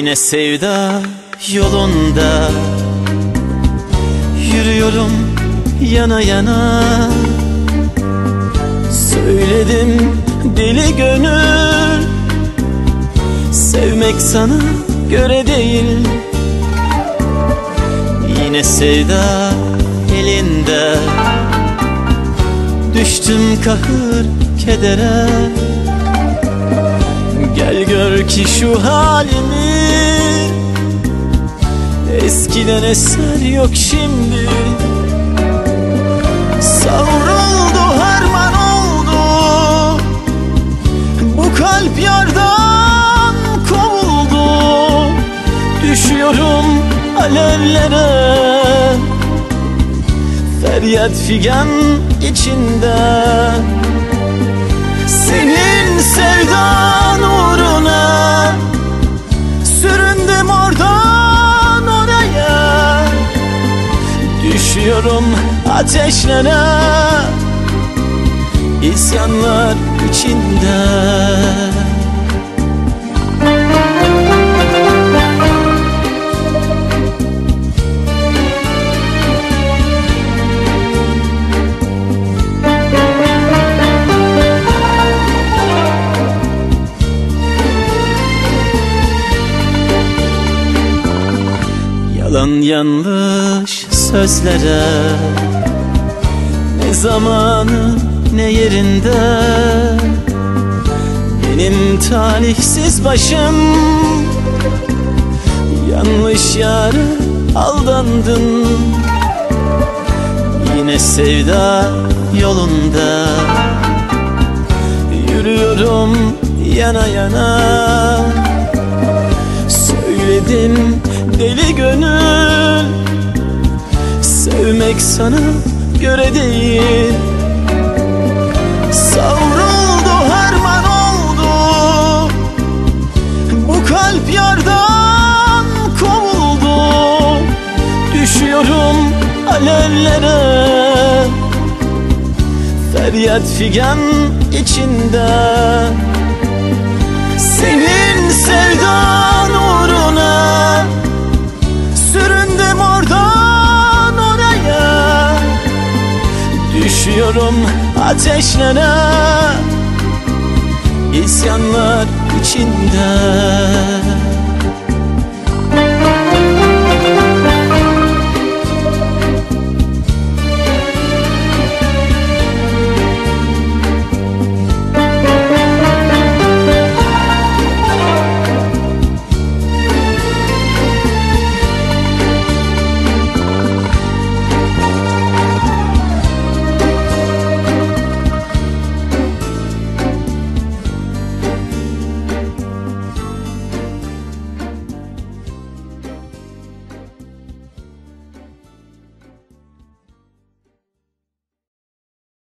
Yine sevda yolunda. Yürüyorum yana yana. Söyledim deli gönül. Sevmek sana göre değil. Yine sevda elinde. Düştüm kahır kedere Gel gör ki şu halimi. Eskiden eser yok şimdi Savruldu harman oldu. Bu kalp yardan kovuldu. Düşüyorum alevlere. Feryat figan içinde. Senin sevdan uğruna. Süründüm oradan oraya. Düşüyorum ateşlere. İsyanlar içinde Yalan yanlış sözlere Ne zamanı ne yerinde Benim talihsiz başım Yanlış yara aldandın Yine sevda yolunda Yürüyorum yana yana Söyledim deli gönül. Sevmek sana göre değil. Savruldu harman oldu. Bu kalp yardan kovuldu. Düşüyorum alevlere. Feryat figan içinde Düşüyorum ateşlere. İsyanlar içinde